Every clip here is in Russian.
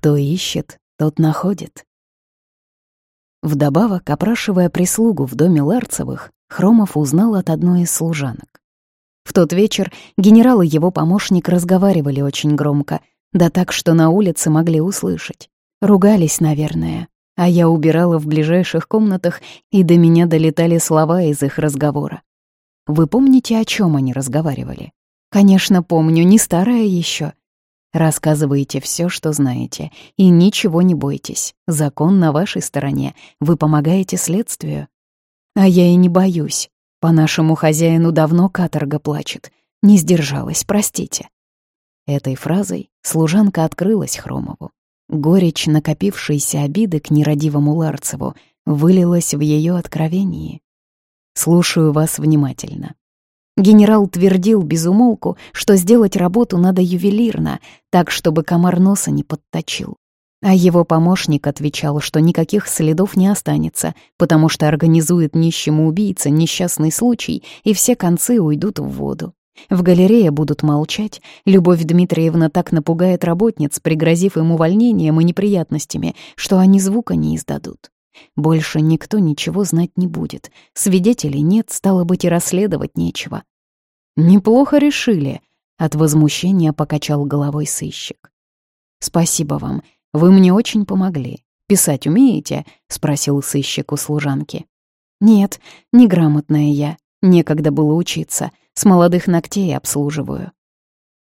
Кто ищет, тот находит. Вдобавок, опрашивая прислугу в доме Ларцевых, Хромов узнал от одной из служанок. В тот вечер генерал и его помощник разговаривали очень громко, да так, что на улице могли услышать. Ругались, наверное, а я убирала в ближайших комнатах, и до меня долетали слова из их разговора. Вы помните, о чем они разговаривали? Конечно, помню, не старая еще. Рассказывайте все, что знаете, и ничего не бойтесь. Закон на вашей стороне, вы помогаете следствию. А я и не боюсь. По нашему хозяину давно каторга плачет. Не сдержалась, простите. Этой фразой служанка открылась Хромову. Горечь накопившейся обиды к нерадивому Ларцеву вылилась в ее откровении. «Слушаю вас внимательно», Генерал твердил без умолку, что сделать работу надо ювелирно, так, чтобы комар носа не подточил. А его помощник отвечал, что никаких следов не останется, потому что организует нищему убийце несчастный случай, и все концы уйдут в воду. В галерее будут молчать. Любовь Дмитриевна так напугает работниц, пригрозив им увольнением и неприятностями, что они звука не издадут. Больше никто ничего знать не будет. Свидетелей нет, стало быть, и расследовать нечего. «Неплохо решили», — от возмущения покачал головой сыщик. «Спасибо вам, вы мне очень помогли. Писать умеете?» — спросил сыщик у служанки. «Нет, неграмотная я. Некогда было учиться. С молодых ногтей обслуживаю».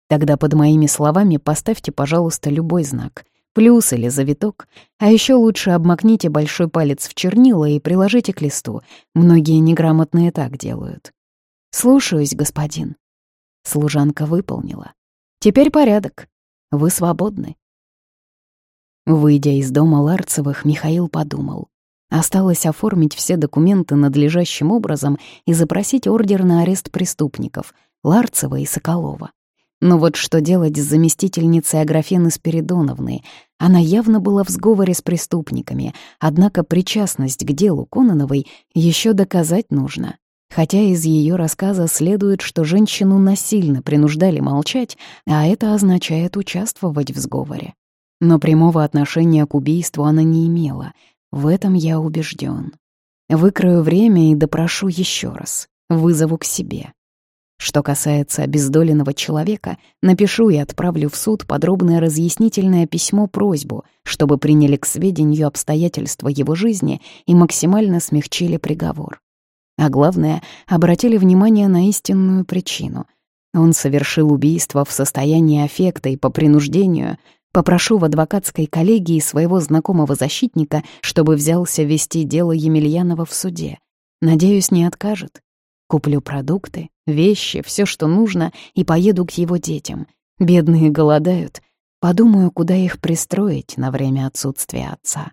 «Тогда под моими словами поставьте, пожалуйста, любой знак. Плюс или завиток. А еще лучше обмакните большой палец в чернила и приложите к листу. Многие неграмотные так делают. «Слушаюсь, господин». Служанка выполнила. «Теперь порядок. Вы свободны». Выйдя из дома Ларцевых, Михаил подумал. Осталось оформить все документы надлежащим образом и запросить ордер на арест преступников — Ларцева и Соколова. Но вот что делать с заместительницей Аграфены Спиридоновны? Она явно была в сговоре с преступниками, однако причастность к делу Кононовой еще доказать нужно. Хотя из ее рассказа следует, что женщину насильно принуждали молчать, а это означает участвовать в сговоре. Но прямого отношения к убийству она не имела. В этом я убежден. Выкрою время и допрошу еще раз. Вызову к себе. Что касается обездоленного человека, напишу и отправлю в суд подробное разъяснительное письмо-просьбу, чтобы приняли к сведению обстоятельства его жизни и максимально смягчили приговор. А главное, обратили внимание на истинную причину. Он совершил убийство в состоянии аффекта и по принуждению. Попрошу в адвокатской коллегии своего знакомого защитника, чтобы взялся вести дело Емельянова в суде. Надеюсь, не откажет. Куплю продукты, вещи, все, что нужно, и поеду к его детям. Бедные голодают. Подумаю, куда их пристроить на время отсутствия отца.